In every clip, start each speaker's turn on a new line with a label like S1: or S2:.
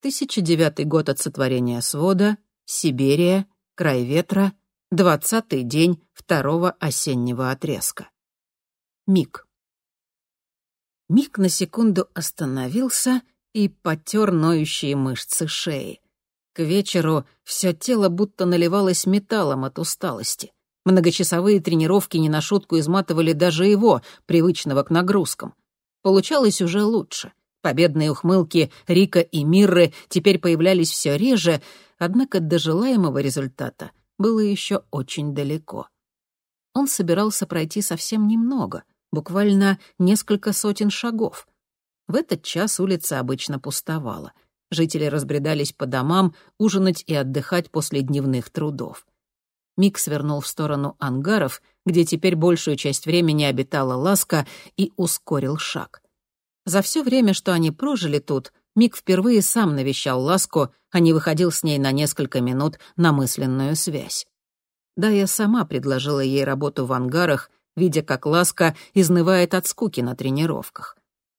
S1: 1009 год от сотворения свода, Сибирия, край ветра, двадцатый день второго осеннего отрезка. Миг. Миг на секунду остановился и потер ноющие мышцы шеи. К вечеру все тело будто наливалось металлом от усталости. Многочасовые тренировки не на шутку изматывали даже его, привычного к нагрузкам. Получалось уже лучше. Победные ухмылки Рика и Мирры теперь появлялись все реже, однако до желаемого результата было еще очень далеко. Он собирался пройти совсем немного, буквально несколько сотен шагов. В этот час улица обычно пустовала. Жители разбредались по домам ужинать и отдыхать после дневных трудов. Мик свернул в сторону ангаров, где теперь большую часть времени обитала Ласка, и ускорил шаг — за все время, что они прожили тут, Мик впервые сам навещал Ласку, а не выходил с ней на несколько минут на мысленную связь. Да, я сама предложила ей работу в ангарах, видя, как Ласка изнывает от скуки на тренировках.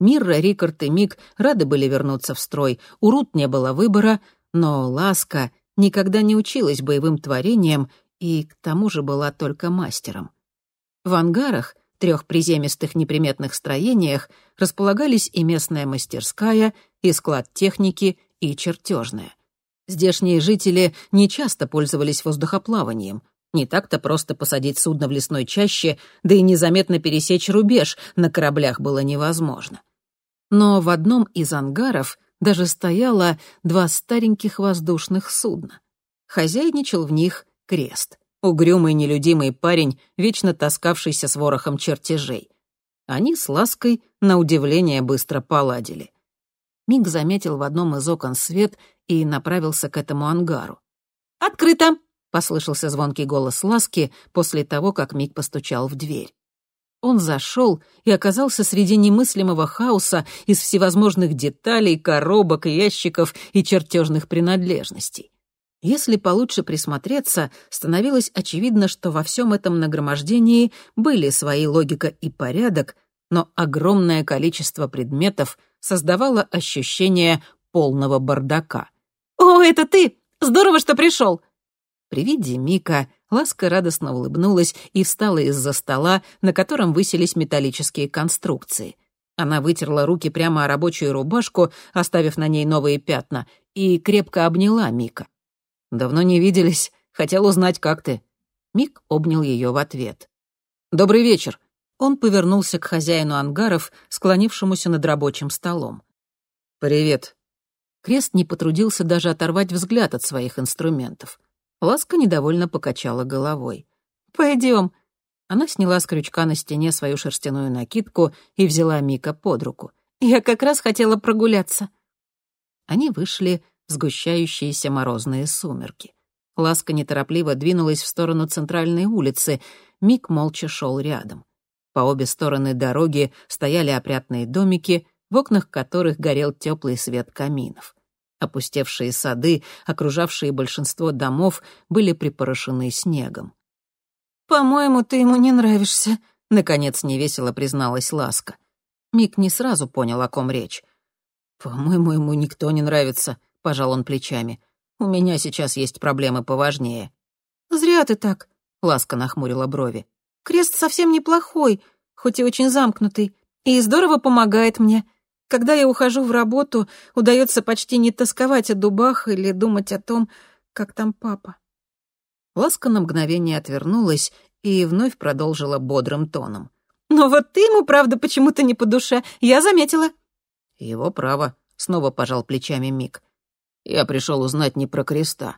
S1: Мирра, Рикард и Мик рады были вернуться в строй, у Рут не было выбора, но Ласка никогда не училась боевым творениям и к тому же была только мастером. В ангарах трех приземистых неприметных строениях располагались и местная мастерская, и склад техники, и чертежная. Здешние жители не часто пользовались воздухоплаванием. Не так-то просто посадить судно в лесной чаще, да и незаметно пересечь рубеж на кораблях было невозможно. Но в одном из ангаров даже стояло два стареньких воздушных судна. Хозяйничал в них крест угрюмый нелюдимый парень, вечно таскавшийся с ворохом чертежей. Они с Лаской, на удивление, быстро поладили. Миг заметил в одном из окон свет и направился к этому ангару. «Открыто!» — послышался звонкий голос Ласки после того, как Миг постучал в дверь. Он зашел и оказался среди немыслимого хаоса из всевозможных деталей, коробок, ящиков и чертежных принадлежностей. Если получше присмотреться, становилось очевидно, что во всем этом нагромождении были свои логика и порядок, но огромное количество предметов создавало ощущение полного бардака. «О, это ты! Здорово, что пришел!» При виде Мика Ласка радостно улыбнулась и встала из-за стола, на котором высились металлические конструкции. Она вытерла руки прямо о рабочую рубашку, оставив на ней новые пятна, и крепко обняла Мика. «Давно не виделись. Хотел узнать, как ты». Мик обнял ее в ответ. «Добрый вечер». Он повернулся к хозяину ангаров, склонившемуся над рабочим столом. «Привет». Крест не потрудился даже оторвать взгляд от своих инструментов. Ласка недовольно покачала головой. «Пойдем». Она сняла с крючка на стене свою шерстяную накидку и взяла Мика под руку. «Я как раз хотела прогуляться». Они вышли сгущающиеся морозные сумерки. Ласка неторопливо двинулась в сторону центральной улицы, Мик молча шел рядом. По обе стороны дороги стояли опрятные домики, в окнах которых горел теплый свет каминов. Опустевшие сады, окружавшие большинство домов, были припорошены снегом. «По-моему, ты ему не нравишься», — наконец невесело призналась Ласка. Мик не сразу понял, о ком речь. «По-моему, ему никто не нравится», — пожал он плечами. «У меня сейчас есть проблемы поважнее». «Зря ты так», — Ласка нахмурила брови. «Крест совсем неплохой, хоть и очень замкнутый, и здорово помогает мне. Когда я ухожу в работу, удается почти не тосковать о дубах или думать о том, как там папа». Ласка на мгновение отвернулась и вновь продолжила бодрым тоном. «Но вот ты ему, правда, почему-то не по душе, я заметила». «Его право», — снова пожал плечами Мик. Я пришел узнать не про креста.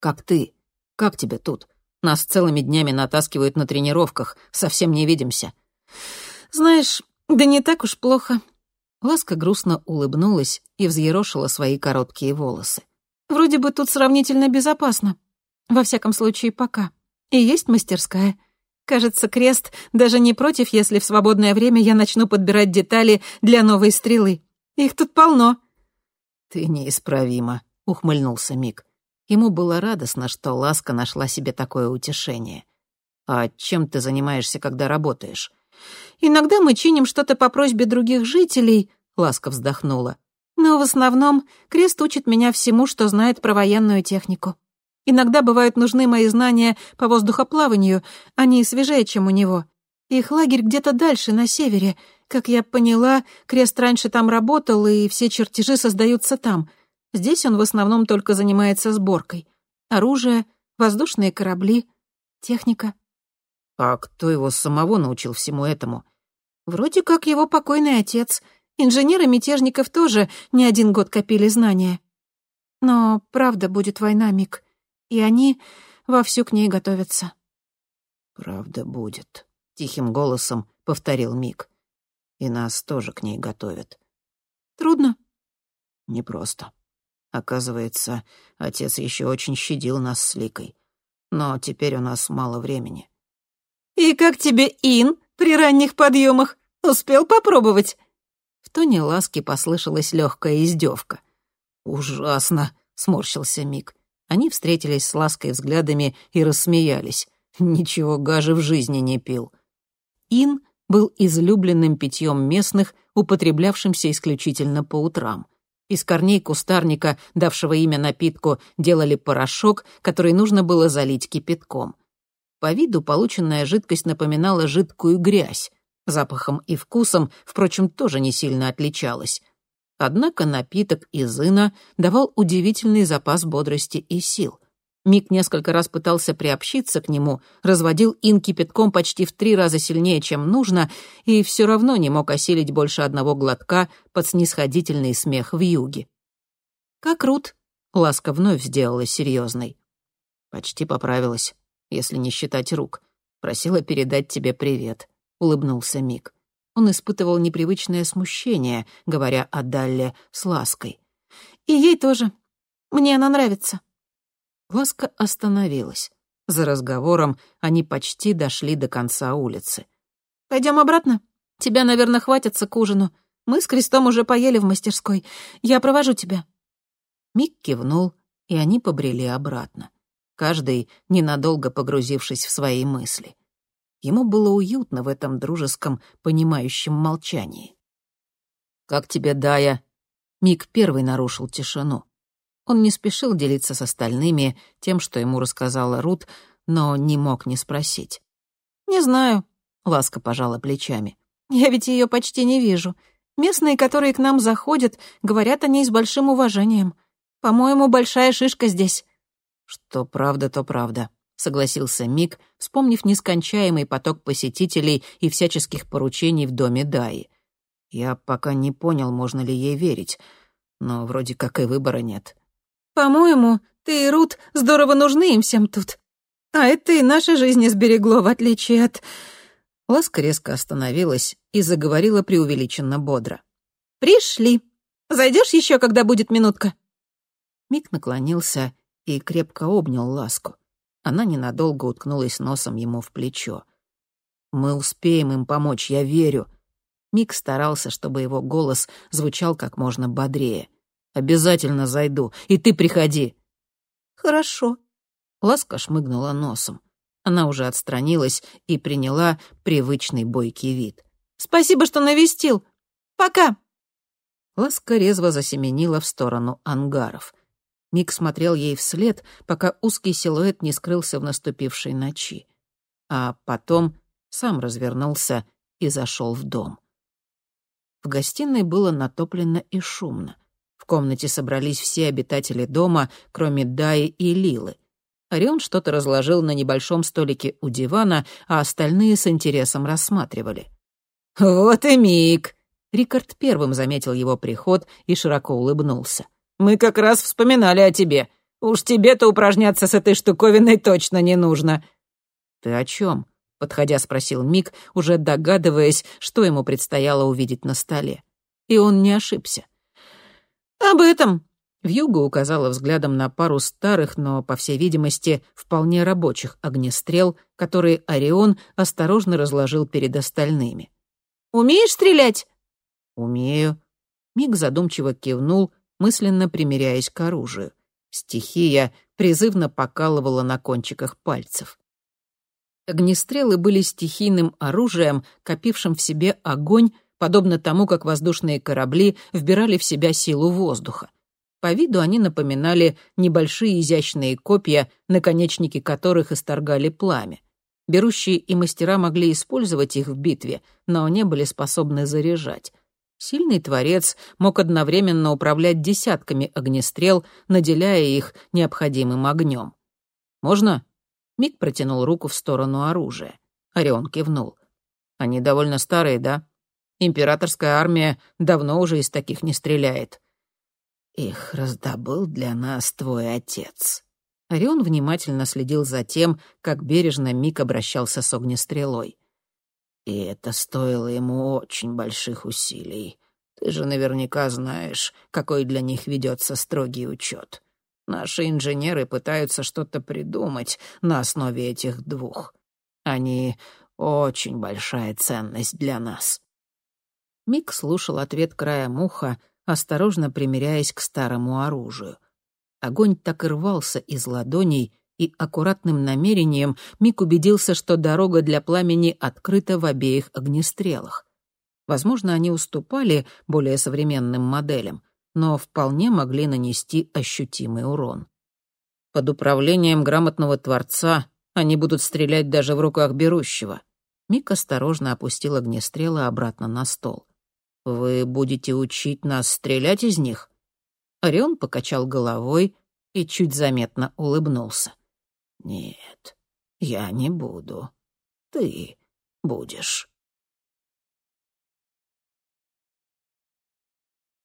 S1: Как ты? Как тебе тут? Нас целыми днями натаскивают на тренировках, совсем не видимся. Знаешь, да не так уж плохо. Ласка грустно улыбнулась и взъерошила свои короткие волосы. Вроде бы тут сравнительно безопасно. Во всяком случае, пока. И есть мастерская. Кажется, Крест даже не против, если в свободное время я начну подбирать детали для новой стрелы. Их тут полно. «Ты неисправима», — ухмыльнулся Мик. Ему было радостно, что Ласка нашла себе такое утешение. «А чем ты занимаешься, когда работаешь?» «Иногда мы чиним что-то по просьбе других жителей», — Ласка вздохнула.
S2: Но в основном Крест учит меня всему, что знает про военную технику. Иногда бывают нужны мои знания по воздухоплаванию, они свежее, чем у него. Их лагерь где-то дальше, на севере. Как я поняла, Крест раньше там работал, и все чертежи создаются там. Здесь он в основном только занимается сборкой. Оружие, воздушные корабли, техника.
S1: А кто его самого научил всему этому?
S2: Вроде как его покойный отец. Инженеры мятежников тоже не один год копили знания. Но правда будет война, Мик, и они вовсю к ней готовятся.
S1: «Правда будет», — тихим голосом повторил Мик. «И нас тоже к ней готовят».
S2: «Трудно?»
S1: «Непросто. Оказывается, отец еще очень щадил нас с Ликой. Но теперь у нас мало времени».
S2: «И как тебе Ин при ранних подъемах? Успел попробовать?»
S1: В тоне ласки послышалась легкая издевка. «Ужасно!» — сморщился Мик. Они встретились с лаской взглядами и рассмеялись. Ничего Гажи в жизни не пил. Ин был излюбленным питьем местных, употреблявшимся исключительно по утрам. Из корней кустарника, давшего имя напитку, делали порошок, который нужно было залить кипятком. По виду полученная жидкость напоминала жидкую грязь. Запахом и вкусом, впрочем, тоже не сильно отличалась. Однако напиток из ина давал удивительный запас бодрости и сил. Мик несколько раз пытался приобщиться к нему, разводил ин кипятком почти в три раза сильнее, чем нужно, и все равно не мог осилить больше одного глотка под снисходительный смех в юге. «Как Рут?» — Ласка вновь сделалась серьезной. «Почти поправилась, если не считать рук. Просила передать тебе привет», — улыбнулся Мик. Он испытывал непривычное смущение, говоря о Далле с Лаской.
S2: «И ей тоже. Мне она нравится».
S1: Ласка остановилась. За разговором они почти дошли до конца улицы.
S2: Пойдем обратно? Тебя, наверное, хватится к ужину. Мы с Крестом уже поели в мастерской. Я провожу тебя».
S1: Мик кивнул, и они побрели обратно. Каждый ненадолго погрузившись в свои мысли. Ему было уютно в этом дружеском, понимающем молчании. «Как тебе, Дая?» Мик первый нарушил тишину. Он не спешил делиться с остальными тем, что ему рассказала Рут, но не мог не спросить.
S2: «Не знаю», —
S1: Ласка пожала плечами.
S2: «Я ведь ее почти не вижу. Местные, которые к нам заходят, говорят о ней с большим уважением. По-моему, большая шишка здесь».
S1: «Что правда, то правда», — согласился Мик, вспомнив нескончаемый поток посетителей и всяческих поручений в доме Даи. «Я пока не понял, можно ли ей верить, но вроде как и выбора нет».
S2: По-моему, ты и Рут здорово нужны им всем тут. А это и наша жизнь сберегло, в отличие от...»
S1: Ласка резко остановилась и заговорила преувеличенно бодро.
S2: «Пришли. Зайдешь еще, когда будет минутка?»
S1: Мик наклонился и крепко обнял Ласку. Она ненадолго уткнулась носом ему в плечо. «Мы успеем им помочь, я верю». Мик старался, чтобы его голос звучал как можно бодрее. Обязательно зайду, и ты приходи».
S2: «Хорошо».
S1: Ласка шмыгнула носом. Она уже отстранилась и приняла привычный бойкий вид.
S2: «Спасибо, что навестил. Пока».
S1: Ласка резво засеменила в сторону ангаров. Мик смотрел ей вслед, пока узкий силуэт не скрылся в наступившей ночи. А потом сам развернулся и зашел в дом. В гостиной было натоплено и шумно комнате собрались все обитатели дома, кроме Даи и Лилы. Орион что-то разложил на небольшом столике у дивана, а остальные с интересом рассматривали. «Вот и Мик!» Рикард первым заметил его приход и широко улыбнулся. «Мы как раз вспоминали о тебе. Уж тебе-то упражняться с этой штуковиной точно не нужно». «Ты о чем?» — подходя спросил Мик, уже догадываясь, что ему предстояло увидеть на столе. И он не ошибся.
S2: «Об этом!»
S1: Вьюга указала взглядом на пару старых, но, по всей видимости, вполне рабочих огнестрел, которые Орион осторожно разложил перед остальными.
S2: «Умеешь стрелять?»
S1: «Умею». Миг задумчиво кивнул, мысленно примиряясь к оружию. Стихия призывно покалывала на кончиках пальцев. Огнестрелы были стихийным оружием, копившим в себе огонь, подобно тому, как воздушные корабли вбирали в себя силу воздуха. По виду они напоминали небольшие изящные копья, наконечники которых исторгали пламя. Берущие и мастера могли использовать их в битве, но не были способны заряжать. Сильный творец мог одновременно управлять десятками огнестрел, наделяя их необходимым огнем. «Можно?» Мик протянул руку в сторону оружия. Орион кивнул. «Они довольно старые, да? Императорская армия давно уже из таких не стреляет». «Их раздобыл для нас твой отец». Орион внимательно следил за тем, как бережно Мик обращался с огнестрелой. «И это стоило ему очень больших усилий. Ты же наверняка знаешь, какой для них ведется строгий учет. Наши инженеры пытаются что-то придумать на основе этих двух. Они очень большая ценность для нас». Мик слушал ответ края муха, осторожно примиряясь к старому оружию. Огонь так и рвался из ладоней, и аккуратным намерением Мик убедился, что дорога для пламени открыта в обеих огнестрелах. Возможно, они уступали более современным моделям, но вполне могли нанести ощутимый урон. Под управлением грамотного творца они будут стрелять даже в руках берущего. Мик осторожно опустил огнестрелы обратно на стол. «Вы будете учить нас стрелять из них?» Орион покачал головой и чуть заметно улыбнулся. «Нет, я не буду. Ты будешь».